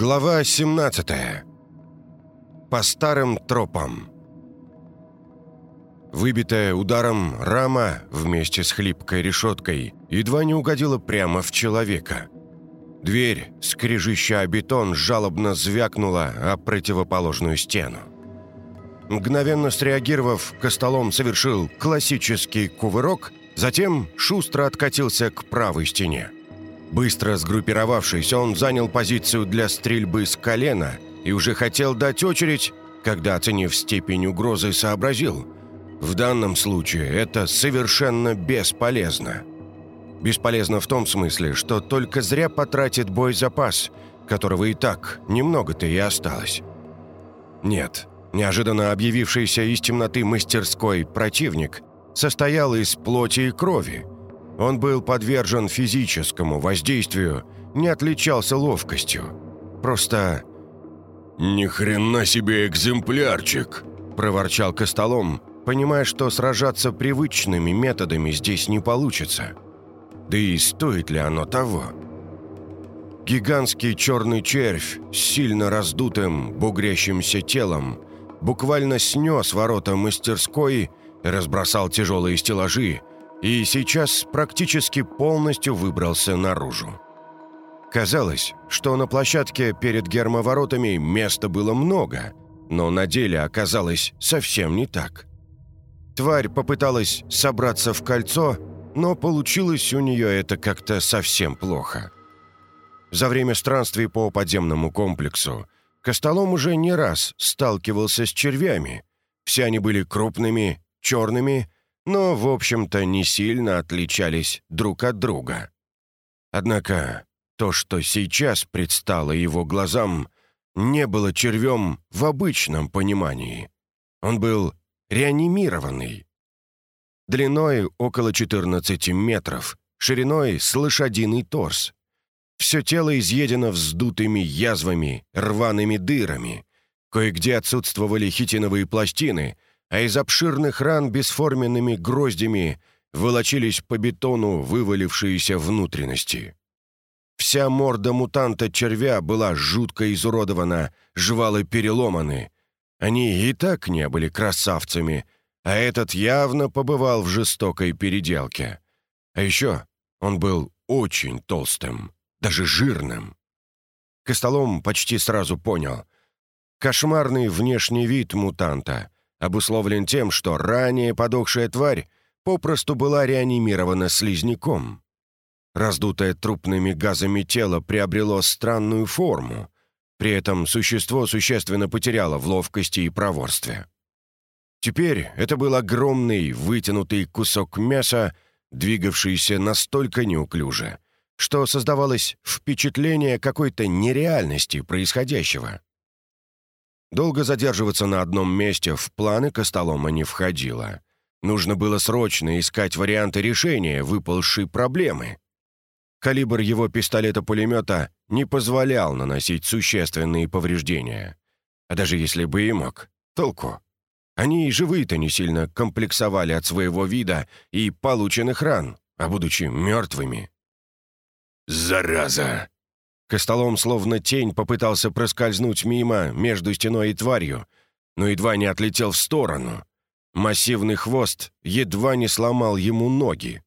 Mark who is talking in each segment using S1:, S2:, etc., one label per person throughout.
S1: Глава 17. По старым тропам. Выбитая ударом рама вместе с хлипкой решеткой едва не угодила прямо в человека. Дверь, скрежеща о бетон, жалобно звякнула о противоположную стену. Мгновенно среагировав, Костолом совершил классический кувырок, затем шустро откатился к правой стене. Быстро сгруппировавшись, он занял позицию для стрельбы с колена и уже хотел дать очередь, когда, оценив степень угрозы, сообразил. В данном случае это совершенно бесполезно. Бесполезно в том смысле, что только зря потратит боезапас, которого и так немного-то и осталось. Нет, неожиданно объявившийся из темноты мастерской противник состоял из плоти и крови, он был подвержен физическому воздействию, не отличался ловкостью. Просто...
S2: «Ни хрена себе экземплярчик!» – проворчал Костолом, понимая, что сражаться привычными методами здесь не получится. Да и стоит ли оно того? Гигантский черный червь с сильно раздутым, бугрящимся телом буквально снес ворота мастерской, разбросал тяжелые стеллажи, и сейчас практически полностью выбрался наружу. Казалось, что на площадке перед гермоворотами места было много, но на деле оказалось совсем не так. Тварь попыталась собраться в кольцо, но получилось у нее это как-то совсем плохо. За время странствий по подземному комплексу Костолом уже не раз сталкивался с червями. Все они были крупными, черными но, в общем-то, не сильно отличались друг от друга. Однако то, что сейчас предстало его глазам, не было червем в обычном понимании. Он был реанимированный. Длиной около 14 метров, шириной с лошадиный торс. Все тело изъедено вздутыми язвами, рваными дырами. Кое-где отсутствовали хитиновые пластины — а из обширных ран бесформенными гроздями волочились по бетону вывалившиеся внутренности. Вся морда мутанта-червя была жутко изуродована, жвалы переломаны. Они и так не были красавцами, а этот явно побывал в жестокой переделке. А еще он был очень толстым, даже жирным. Костолом почти сразу понял. Кошмарный внешний вид мутанта — обусловлен тем, что ранее подохшая тварь попросту была реанимирована слизняком. Раздутое трупными газами тело приобрело странную форму, при этом существо существенно потеряло в ловкости и проворстве. Теперь это был огромный вытянутый кусок мяса, двигавшийся настолько неуклюже, что создавалось впечатление какой-то нереальности происходящего. Долго задерживаться на одном месте в планы Костолома не входило. Нужно было срочно искать варианты решения выпалшей проблемы. Калибр его пистолета-пулемета не позволял наносить существенные повреждения. А даже если бы и мог, толку. Они и живые-то не сильно комплексовали от своего вида и полученных ран, а будучи мертвыми.
S1: «Зараза!» Костолом, словно тень, попытался проскользнуть мимо между стеной и тварью, но едва не отлетел в сторону. Массивный хвост едва не сломал ему ноги.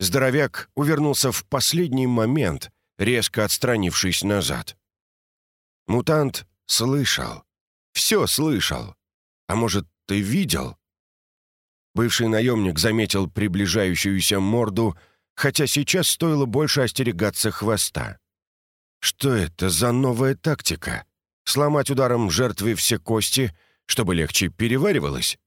S1: Здоровяк увернулся в последний момент, резко отстранившись назад. Мутант слышал. Все слышал. А может, ты видел? Бывший наемник заметил приближающуюся морду, хотя сейчас стоило больше остерегаться хвоста. Что это за новая тактика? Сломать ударом жертвы все кости, чтобы легче переваривалось?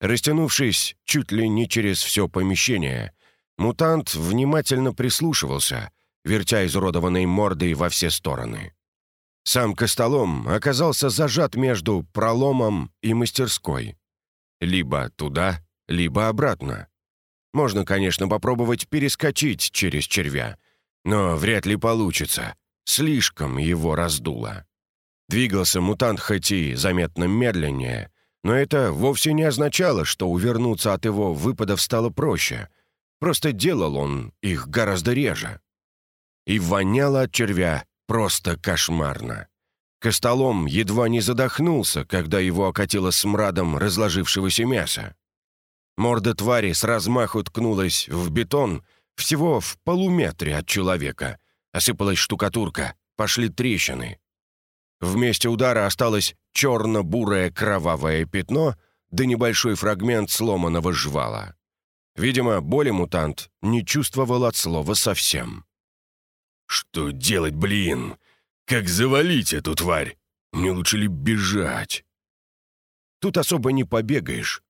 S1: Растянувшись чуть ли не через все помещение, мутант внимательно прислушивался, вертя изуродованной мордой во все стороны. Сам Костолом оказался зажат между проломом и мастерской. Либо туда, либо обратно. Можно, конечно, попробовать перескочить через червя, но вряд ли получится. Слишком его раздуло. Двигался мутант хоть и заметно медленнее, но это вовсе не означало, что увернуться от его выпадов стало проще. Просто делал он их гораздо реже. И воняло от червя просто кошмарно. Костолом едва не задохнулся, когда его окатило смрадом разложившегося мяса. Морда твари с размаху ткнулась в бетон всего в полуметре от человека. Осыпалась штукатурка, пошли трещины. В месте удара осталось черно-бурое кровавое пятно да небольшой фрагмент сломанного жвала. Видимо, боли мутант не чувствовал от слова совсем.
S2: «Что делать, блин? Как завалить эту тварь? Не лучше ли бежать?»
S1: Тут особо не побегаешь.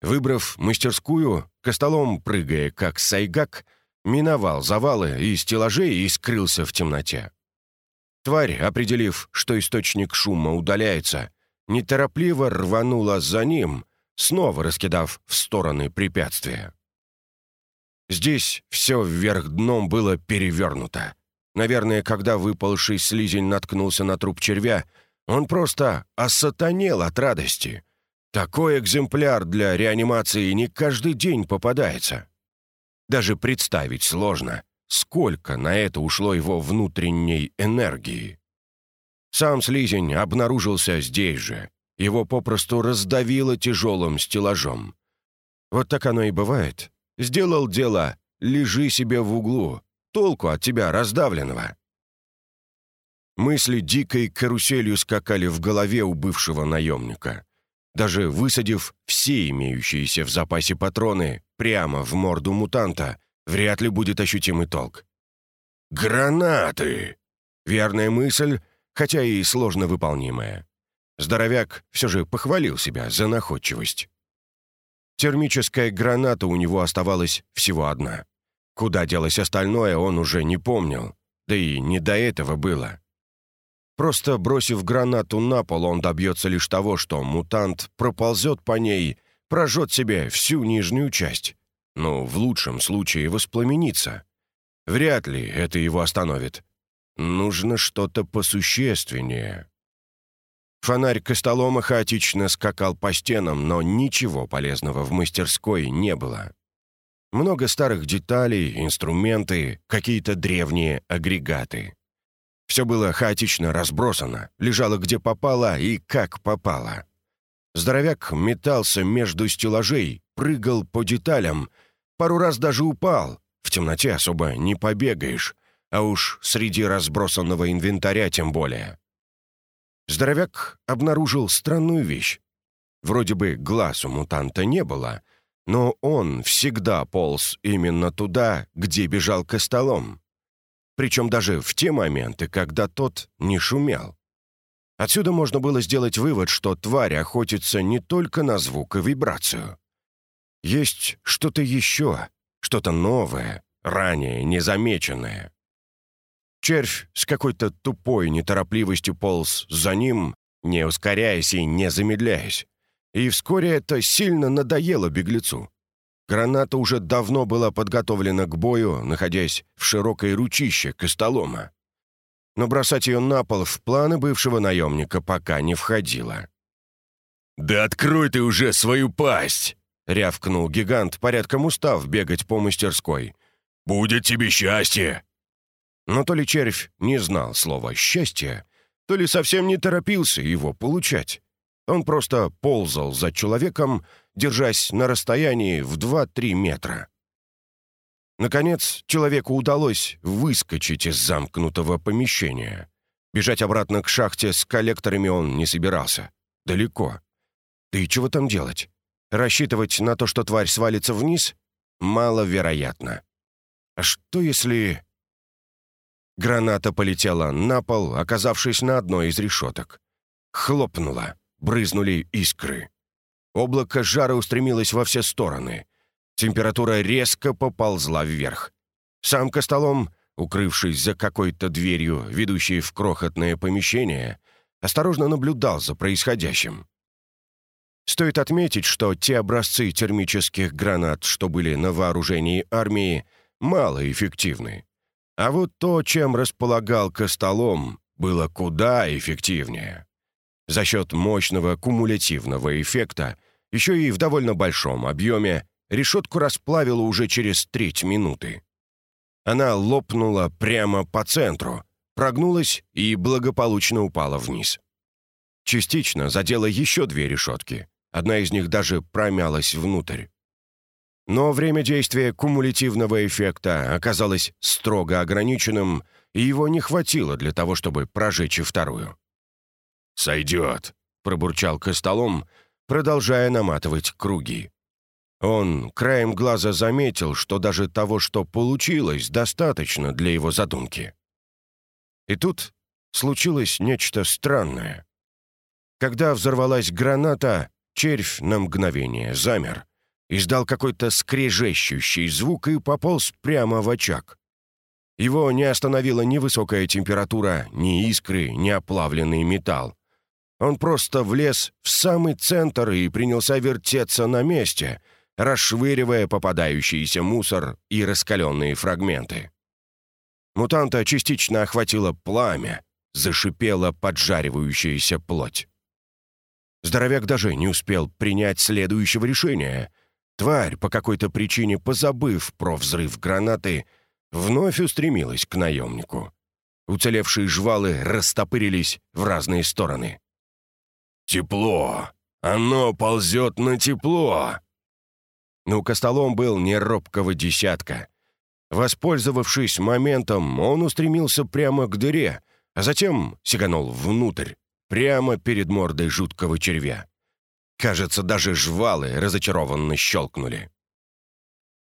S1: Выбрав мастерскую, костолом прыгая как сайгак, миновал завалы и стеллажей и скрылся в темноте. Тварь, определив, что источник шума удаляется, неторопливо рванула за ним, снова раскидав в стороны препятствия. Здесь все вверх дном было перевернуто. Наверное, когда выпалший слизень наткнулся на труп червя, он просто осатанел от радости. Такой экземпляр для реанимации не каждый день попадается. Даже представить сложно, сколько на это ушло его внутренней энергии. Сам слизень обнаружился здесь же. Его попросту раздавило тяжелым стеллажом. Вот так оно и бывает. Сделал дело, лежи себе в углу. Толку от тебя раздавленного. Мысли дикой каруселью скакали в голове у бывшего наемника. Даже высадив все имеющиеся в запасе патроны прямо в морду мутанта, вряд ли будет ощутимый толк. «Гранаты!» Верная мысль, хотя и сложно выполнимая. Здоровяк все же похвалил себя за находчивость. Термическая граната у него оставалась всего одна. Куда делось остальное, он уже не помнил. Да и не до этого было. Просто бросив гранату на пол, он добьется лишь того, что мутант проползет по ней, прожжет себе всю нижнюю часть. Ну, в лучшем случае воспламенится. Вряд ли это его остановит. Нужно что-то посущественнее. Фонарь Костолома хаотично скакал по стенам, но ничего полезного в мастерской не было. Много старых деталей, инструменты, какие-то древние агрегаты. Все было хаотично разбросано, лежало где попало и как попало. Здоровяк метался между стеллажей, прыгал по деталям, пару раз даже упал. В темноте особо не побегаешь, а уж среди разбросанного инвентаря тем более. Здоровяк обнаружил странную вещь. Вроде бы глаз у мутанта не было, но он всегда полз именно туда, где бежал к столом. Причем даже в те моменты, когда тот не шумел. Отсюда можно было сделать вывод, что тварь охотится не только на звук и вибрацию. Есть что-то еще, что-то новое, ранее незамеченное. Червь с какой-то тупой неторопливостью полз за ним, не ускоряясь и не замедляясь. И вскоре это сильно надоело беглецу. Граната уже давно была подготовлена к бою, находясь в широкой ручище костолома. Но бросать ее на пол в планы бывшего наемника пока не входило.
S2: «Да открой ты уже свою пасть!» — рявкнул гигант, порядком устав бегать по мастерской. «Будет тебе счастье!»
S1: Но то ли червь не знал слова «счастье», то ли совсем не торопился его получать. Он просто ползал за человеком, держась на расстоянии в 2-3 метра. Наконец, человеку удалось выскочить из замкнутого помещения. Бежать обратно к шахте с коллекторами он не собирался. Далеко. Да и чего там делать? Рассчитывать на то, что тварь свалится вниз? Маловероятно. А что если... Граната полетела на пол, оказавшись на одной из решеток. Хлопнула, брызнули искры. Облако жара устремилось во все стороны. Температура резко поползла вверх. Сам Костолом, укрывшись за какой-то дверью, ведущей в крохотное помещение, осторожно наблюдал за происходящим. Стоит отметить, что те образцы термических гранат, что были на вооружении армии, малоэффективны. А вот то, чем располагал Костолом, было куда эффективнее. За счет мощного кумулятивного эффекта, еще и в довольно большом объеме, решетку расплавило уже через треть минуты. Она лопнула прямо по центру, прогнулась и благополучно упала вниз. Частично задела еще две решетки. Одна из них даже промялась внутрь. Но время действия кумулятивного эффекта оказалось строго ограниченным, и его не хватило для того, чтобы прожечь и вторую.
S2: «Сойдет», — пробурчал
S1: Костолом, продолжая наматывать круги. Он краем глаза заметил, что даже того, что получилось, достаточно для его задумки. И тут случилось нечто странное. Когда взорвалась граната, червь на мгновение замер, издал какой-то скрежещущий звук и пополз прямо в очаг. Его не остановила ни высокая температура, ни искры, ни оплавленный металл. Он просто влез в самый центр и принялся вертеться на месте, расшвыривая попадающийся мусор и раскаленные фрагменты. Мутанта частично охватило пламя, зашипела поджаривающаяся плоть. Здоровяк даже не успел принять следующего решения. Тварь, по какой-то причине позабыв про взрыв гранаты, вновь устремилась к наемнику. Уцелевшие жвалы растопырились в разные стороны.
S2: «Тепло! Оно ползет на тепло!»
S1: Ну, Костолом был не робкого десятка. Воспользовавшись моментом, он устремился прямо к дыре, а затем сиганул внутрь, прямо перед мордой жуткого червя. Кажется, даже жвалы разочарованно щелкнули.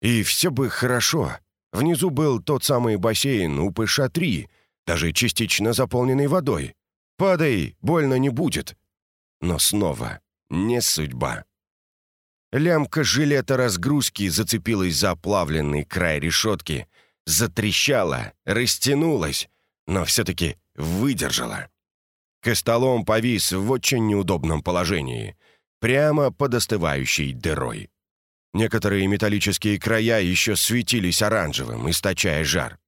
S1: И все бы хорошо. Внизу был тот самый бассейн у ПШ-3, даже частично заполненный водой. Падай, больно не будет. Но снова не судьба. Лямка жилета разгрузки зацепилась за оплавленный край решетки, затрещала, растянулась, но все-таки выдержала. Костолом повис в очень неудобном положении — прямо под остывающей дырой. Некоторые металлические края еще светились оранжевым, источая жар.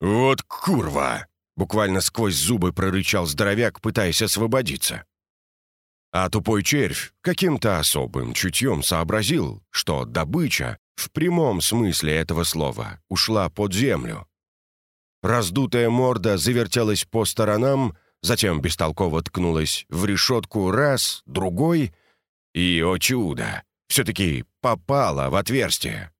S2: «Вот курва!» — буквально сквозь зубы прорычал здоровяк, пытаясь освободиться.
S1: А тупой червь каким-то особым чутьем сообразил, что добыча, в прямом смысле этого слова, ушла под землю. Раздутая морда завертелась по сторонам, затем бестолково ткнулась в решетку раз, другой — и, о чудо, все-таки попала в отверстие.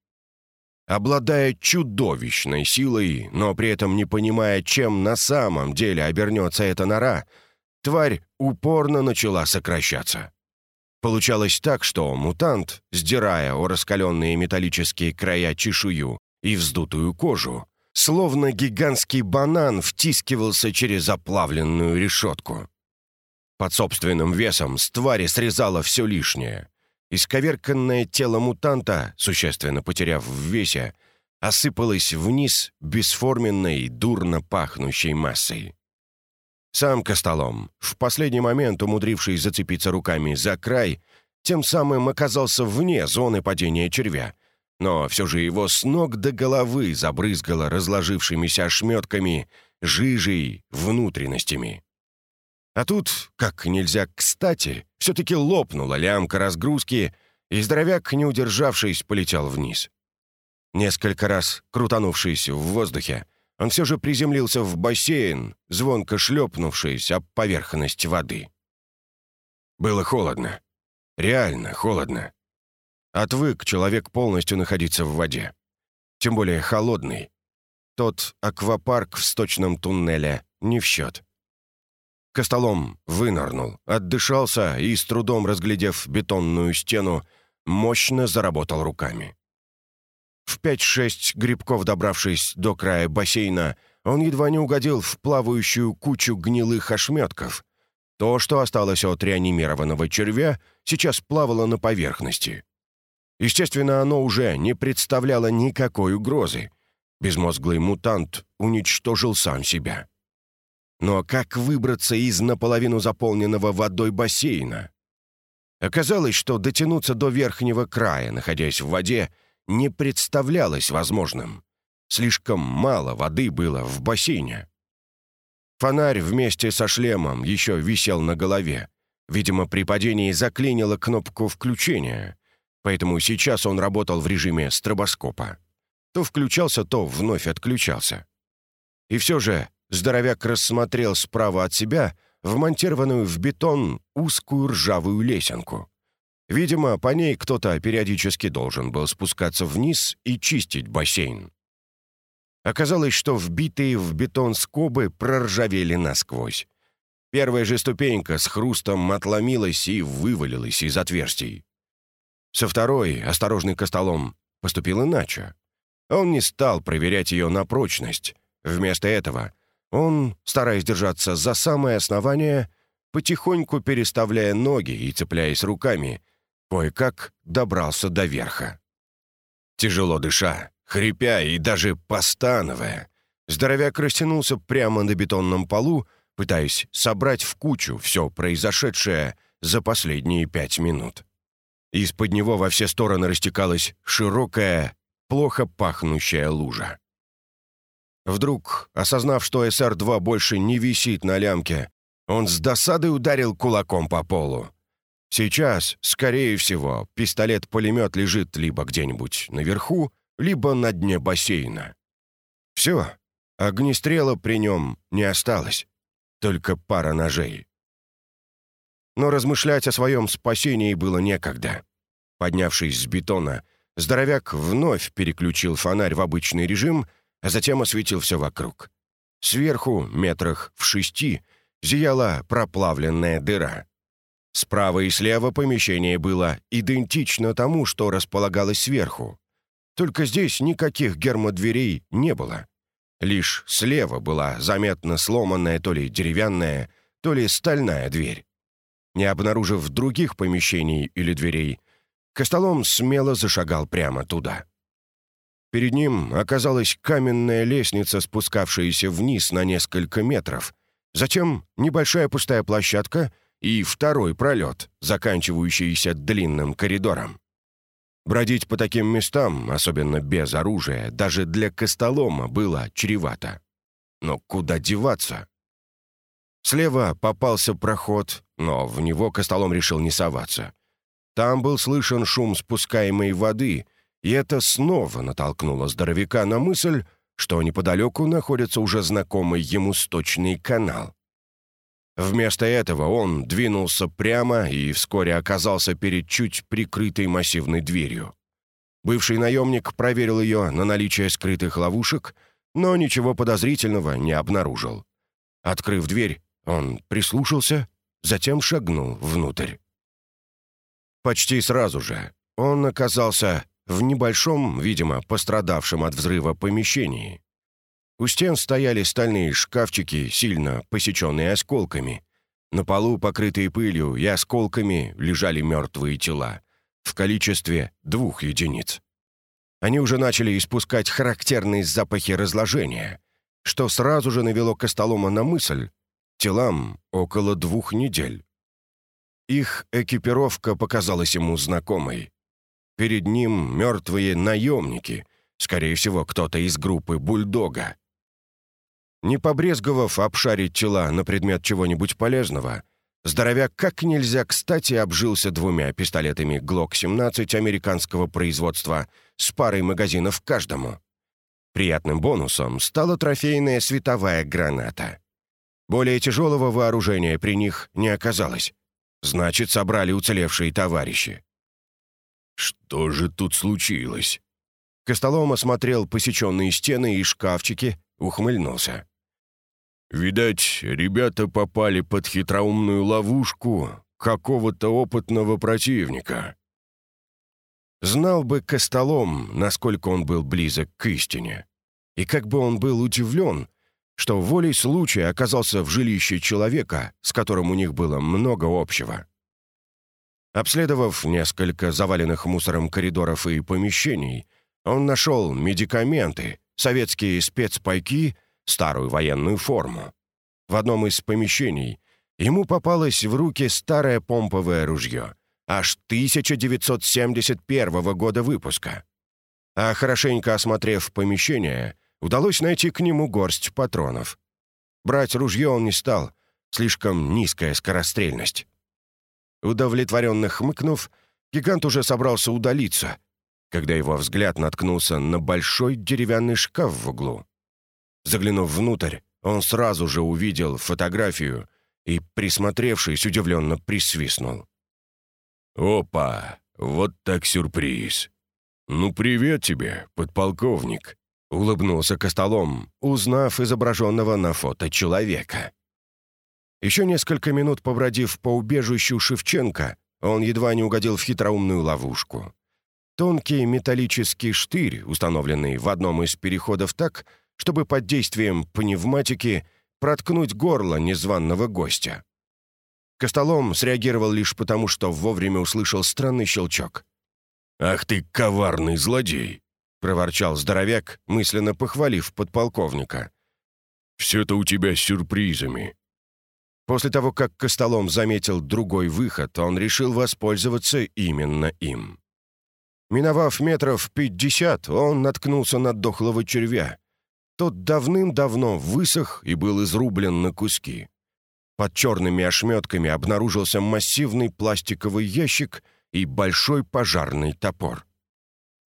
S1: Обладая чудовищной силой, но при этом не понимая, чем на самом деле обернется эта нора, тварь упорно начала сокращаться. Получалось так, что мутант, сдирая о раскаленные металлические края чешую и вздутую кожу, словно гигантский банан втискивался через оплавленную решетку. Под собственным весом с твари срезало все лишнее. Исковерканное тело мутанта, существенно потеряв в весе, осыпалось вниз бесформенной, дурно пахнущей массой. Сам Костолом, в последний момент умудривший зацепиться руками за край, тем самым оказался вне зоны падения червя, но все же его с ног до головы забрызгало разложившимися ошметками, жижей, внутренностями. А тут, как нельзя кстати, все-таки лопнула лямка разгрузки, и здоровяк, не удержавшись, полетел вниз. Несколько раз, крутанувшись в воздухе, он все же приземлился в бассейн, звонко шлепнувшись об поверхность воды. Было холодно. Реально холодно. Отвык человек полностью находиться в воде. Тем более холодный. Тот аквапарк в сточном туннеле не в счет. Костолом вынырнул, отдышался и, с трудом разглядев бетонную стену, мощно заработал руками. В пять-шесть грибков добравшись до края бассейна, он едва не угодил в плавающую кучу гнилых ошметков. То, что осталось от реанимированного червя, сейчас плавало на поверхности. Естественно, оно уже не представляло никакой угрозы. Безмозглый мутант уничтожил сам себя. Но как выбраться из наполовину заполненного водой бассейна? Оказалось, что дотянуться до верхнего края, находясь в воде, не представлялось возможным. Слишком мало воды было в бассейне. Фонарь вместе со шлемом еще висел на голове. Видимо, при падении заклинило кнопку включения, поэтому сейчас он работал в режиме стробоскопа. То включался, то вновь отключался. И все же здоровяк рассмотрел справа от себя вмонтированную в бетон узкую ржавую лесенку. Видимо, по ней кто-то периодически должен был спускаться вниз и чистить бассейн. Оказалось, что вбитые в бетон скобы проржавели насквозь. Первая же ступенька с хрустом отломилась и вывалилась из отверстий. Со второй, осторожный костолом, поступил иначе. Он не стал проверять ее на прочность. Вместо этого он, стараясь держаться за самое основание, потихоньку переставляя ноги и цепляясь руками, кое-как добрался до верха. Тяжело дыша, хрипя и даже постановая, здоровяк растянулся прямо на бетонном полу, пытаясь собрать в кучу все произошедшее за последние пять минут. Из-под него во все стороны растекалась широкая, плохо пахнущая лужа. Вдруг, осознав, что СР-2 больше не висит на лямке, он с досадой ударил кулаком по полу. Сейчас, скорее всего, пистолет-пулемет лежит либо где-нибудь наверху, либо на дне бассейна. Все, огнестрела при нем не осталось, только пара ножей. Но размышлять о своем спасении было некогда. Поднявшись с бетона, здоровяк вновь переключил фонарь в обычный режим, а затем осветил все вокруг. Сверху, метрах в шести, зияла проплавленная дыра. Справа и слева помещение было идентично тому, что располагалось сверху. Только здесь никаких гермодверей не было. Лишь слева была заметно сломанная то ли деревянная, то ли стальная дверь. Не обнаружив других помещений или дверей, Костолом смело зашагал прямо туда. Перед ним оказалась каменная лестница, спускавшаяся вниз на несколько метров, затем небольшая пустая площадка — и второй пролет, заканчивающийся длинным коридором. Бродить по таким местам, особенно без оружия, даже для костолома было чревато. Но куда деваться? Слева попался проход, но в него костолом решил не соваться. Там был слышен шум спускаемой воды, и это снова натолкнуло здоровяка на мысль, что неподалеку находится уже знакомый ему сточный канал. Вместо этого он двинулся прямо и вскоре оказался перед чуть прикрытой массивной дверью. Бывший наемник проверил ее на наличие скрытых ловушек, но ничего подозрительного не обнаружил. Открыв дверь, он прислушался, затем шагнул внутрь. Почти сразу же он оказался в небольшом, видимо, пострадавшем от взрыва помещении. У стен стояли стальные шкафчики, сильно посеченные осколками. На полу, покрытые пылью и осколками, лежали мертвые тела. В количестве двух единиц. Они уже начали испускать характерные запахи разложения, что сразу же навело Костолома на мысль телам около двух недель. Их экипировка показалась ему знакомой. Перед ним мертвые наемники, скорее всего, кто-то из группы «Бульдога». Не побрезговав обшарить тела на предмет чего-нибудь полезного, здоровяк как нельзя кстати обжился двумя пистолетами ГЛОК-17 американского производства с парой магазинов каждому. Приятным бонусом стала трофейная световая граната. Более тяжелого вооружения при них не оказалось. Значит, собрали уцелевшие товарищи.
S2: «Что же тут случилось?»
S1: Костолом осмотрел посеченные стены и шкафчики, ухмыльнулся.
S2: Видать, ребята попали под хитроумную ловушку какого-то опытного противника.
S1: Знал бы Костолом, насколько он был близок к истине. И как бы он был удивлен, что волей случая оказался в жилище человека, с которым у них было много общего. Обследовав несколько заваленных мусором коридоров и помещений, он нашел медикаменты, советские спецпайки старую военную форму. В одном из помещений ему попалось в руки старое помповое ружье, аж 1971 года выпуска. А хорошенько осмотрев помещение, удалось найти к нему горсть патронов. Брать ружье он не стал, слишком низкая скорострельность. Удовлетворенно хмыкнув, гигант уже собрался удалиться, когда его взгляд наткнулся на большой деревянный шкаф в углу. Заглянув внутрь, Он сразу же увидел фотографию и, присмотревшись, удивленно присвистнул. «Опа! Вот так сюрприз! Ну, привет тебе, подполковник!» — улыбнулся Костолом, узнав изображенного на фото человека. Еще несколько минут побродив по убежищу Шевченко, он едва не угодил в хитроумную ловушку. Тонкий металлический штырь, установленный в одном из переходов так, чтобы под действием пневматики проткнуть горло незваного гостя. Костолом среагировал лишь потому, что вовремя услышал странный щелчок. «Ах ты, коварный злодей!» — проворчал здоровяк, мысленно похвалив подполковника. «Все-то у тебя с сюрпризами». После того, как Костолом заметил другой выход, он решил воспользоваться именно им. Миновав метров пятьдесят, он наткнулся на дохлого червя. Тот давным-давно высох и был изрублен на куски. Под черными ошметками обнаружился массивный пластиковый ящик и большой пожарный топор.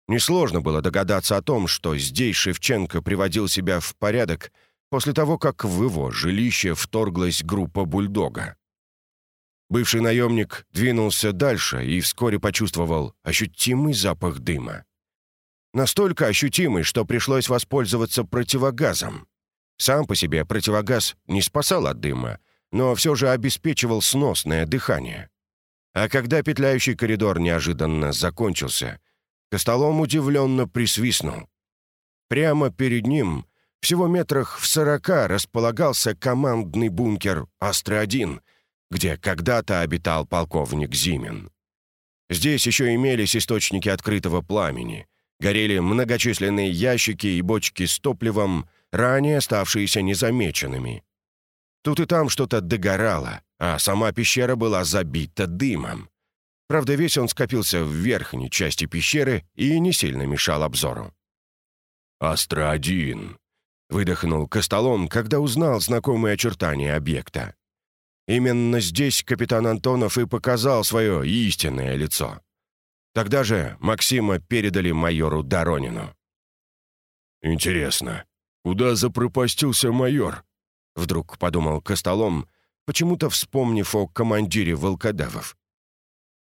S1: Несложно было догадаться о том, что здесь Шевченко приводил себя в порядок после того, как в его жилище вторглась группа бульдога. Бывший наемник двинулся дальше и вскоре почувствовал ощутимый запах дыма. Настолько ощутимый, что пришлось воспользоваться противогазом. Сам по себе противогаз не спасал от дыма, но все же обеспечивал сносное дыхание. А когда петляющий коридор неожиданно закончился, Костолом удивленно присвистнул. Прямо перед ним, всего метрах в сорока, располагался командный бункер «Астра-1», где когда-то обитал полковник Зимин. Здесь еще имелись источники открытого пламени, горели многочисленные ящики и бочки с топливом, ранее оставшиеся незамеченными. Тут и там что-то догорало, а сама пещера была забита дымом. Правда, весь он скопился в верхней части пещеры и не сильно мешал обзору. «Астра-1», — выдохнул Костолом, когда узнал знакомые очертания объекта. Именно здесь капитан Антонов и показал свое истинное лицо. Тогда же Максима передали майору Доронину. «Интересно, куда запропастился майор?» Вдруг подумал Костолом, почему-то вспомнив о командире волкодавов.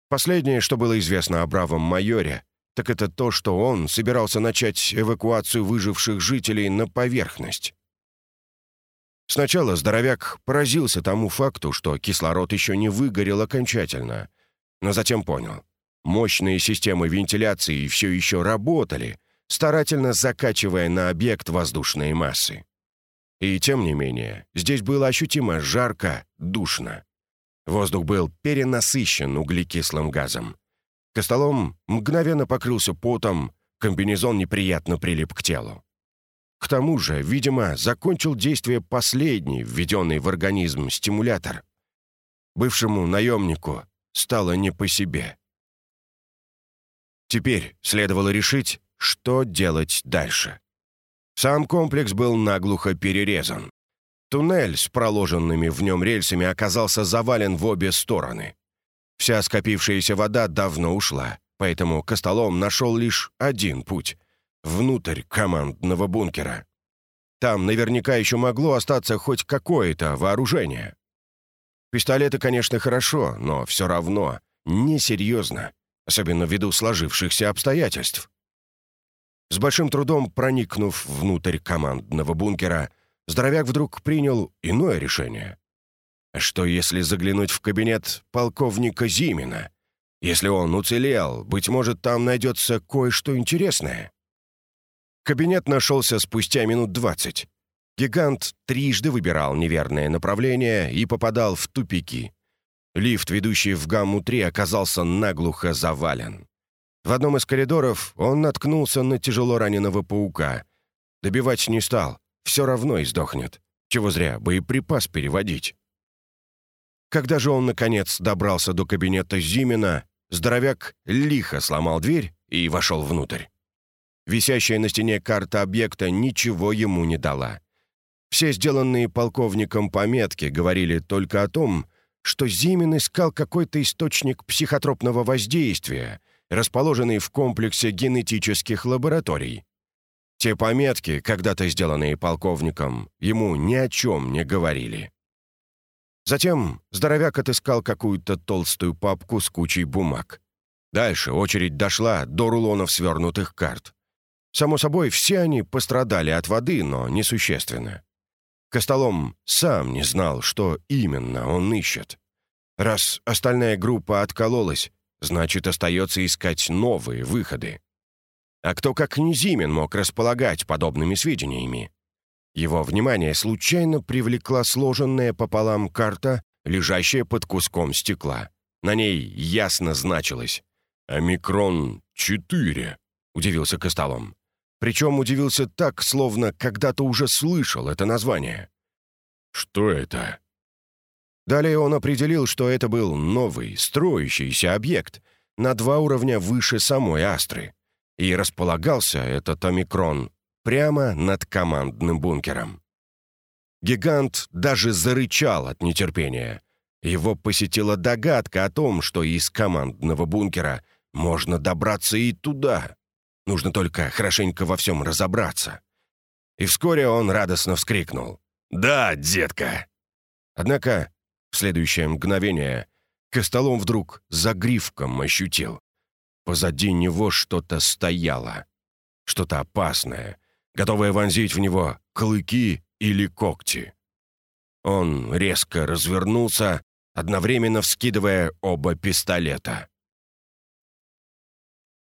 S1: Последнее, что было известно о бравом майоре, так это то, что он собирался начать эвакуацию выживших жителей на поверхность. Сначала здоровяк поразился тому факту, что кислород еще не выгорел окончательно, но затем понял. Мощные системы вентиляции все еще работали, старательно закачивая на объект воздушные массы. И тем не менее, здесь было ощутимо жарко, душно. Воздух был перенасыщен углекислым газом. Костолом мгновенно покрылся потом, комбинезон неприятно прилип к телу. К тому же, видимо, закончил действие последний, введенный в организм стимулятор. Бывшему наемнику стало не по себе. Теперь следовало решить, что делать дальше. Сам комплекс был наглухо перерезан. Туннель с проложенными в нем рельсами оказался завален в обе стороны. Вся скопившаяся вода давно ушла, поэтому Костолом нашел лишь один путь внутрь командного бункера. Там наверняка еще могло остаться хоть какое-то вооружение. Пистолеты, конечно, хорошо, но все равно несерьезно, особенно ввиду сложившихся обстоятельств. С большим трудом проникнув внутрь командного бункера, здоровяк вдруг принял иное решение. Что если заглянуть в кабинет полковника Зимина? Если он уцелел, быть может, там найдется кое-что интересное. Кабинет нашелся спустя минут двадцать. Гигант трижды выбирал неверное направление и попадал в тупики. Лифт, ведущий в гамму-3, оказался наглухо завален. В одном из коридоров он наткнулся на тяжело раненого паука. Добивать не стал, все равно и сдохнет. Чего зря, боеприпас переводить. Когда же он, наконец, добрался до кабинета Зимина, здоровяк лихо сломал дверь и вошел внутрь. Висящая на стене карта объекта ничего ему не дала. Все сделанные полковником пометки говорили только о том, что Зимин искал какой-то источник психотропного воздействия, расположенный в комплексе генетических лабораторий. Те пометки, когда-то сделанные полковником, ему ни о чем не говорили. Затем здоровяк отыскал какую-то толстую папку с кучей бумаг. Дальше очередь дошла до рулонов свернутых карт. Само собой, все они пострадали от воды, но несущественно. Костолом сам не знал, что именно он ищет. Раз остальная группа откололась, значит, остается искать новые выходы. А кто, как Низимин, мог располагать подобными сведениями? Его внимание случайно привлекла сложенная пополам карта, лежащая под куском стекла. На ней ясно значилось «Омикрон-4», — удивился Костолом. Причем удивился так, словно когда-то уже слышал это название. «Что это?» Далее он определил, что это был новый, строящийся объект на два уровня выше самой Астры. И располагался этот омикрон прямо над командным бункером. Гигант даже зарычал от нетерпения. Его посетила догадка о том, что из командного бункера можно добраться и туда. Нужно только хорошенько во всем разобраться. И вскоре он радостно вскрикнул. «Да, детка!» Однако в следующее мгновение Костолом вдруг за гривком ощутил. Позади него что-то стояло. Что-то опасное, готовое вонзить в него клыки или когти. Он резко развернулся, одновременно вскидывая оба пистолета.